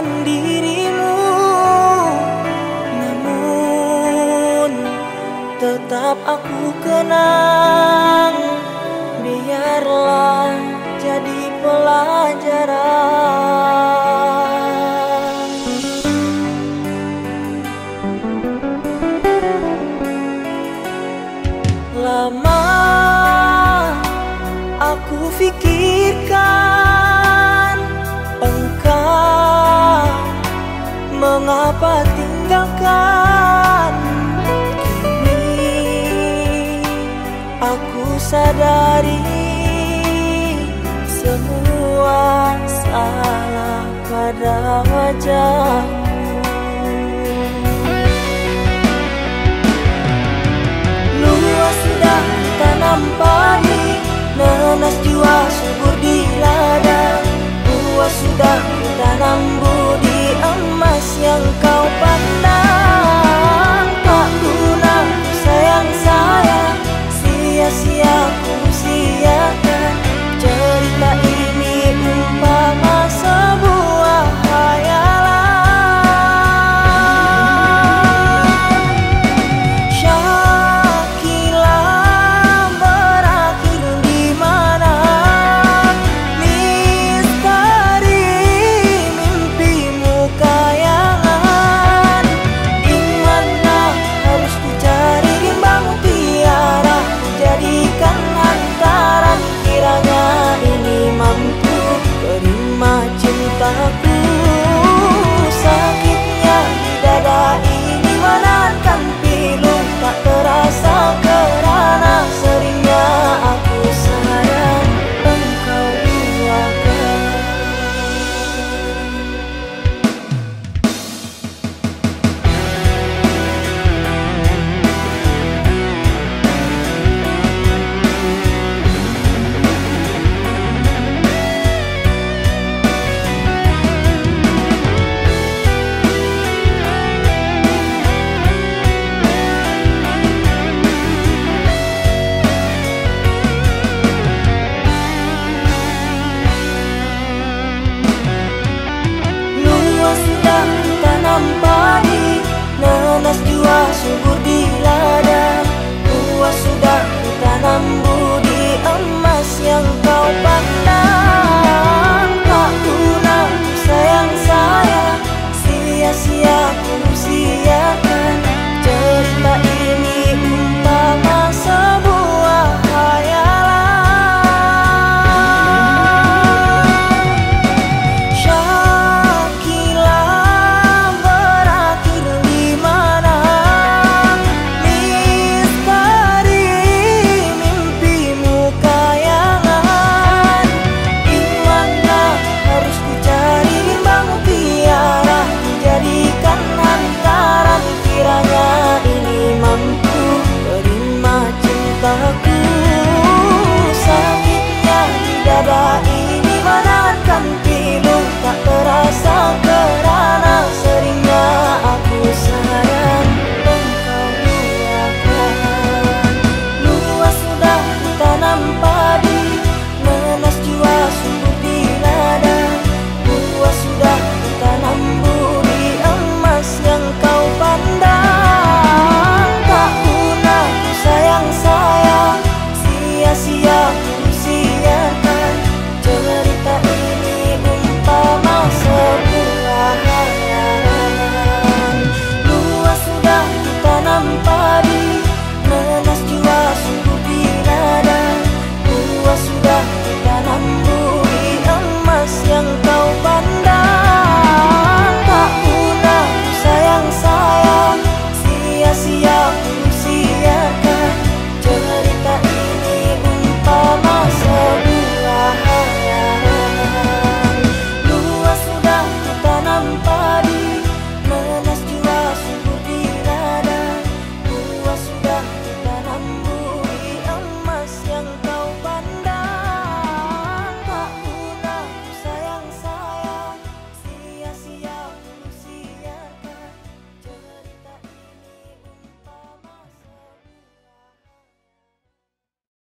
dengan dirimu. Namun tetap aku kenang. Biarlah jadi pelajaran. apa tinggalkan Kini? Aku sadari Semua salah pada wajah